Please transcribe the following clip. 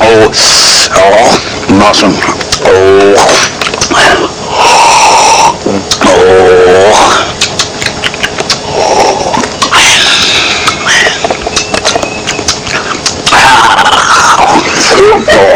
Oh, oh, nothing. Oh, oh.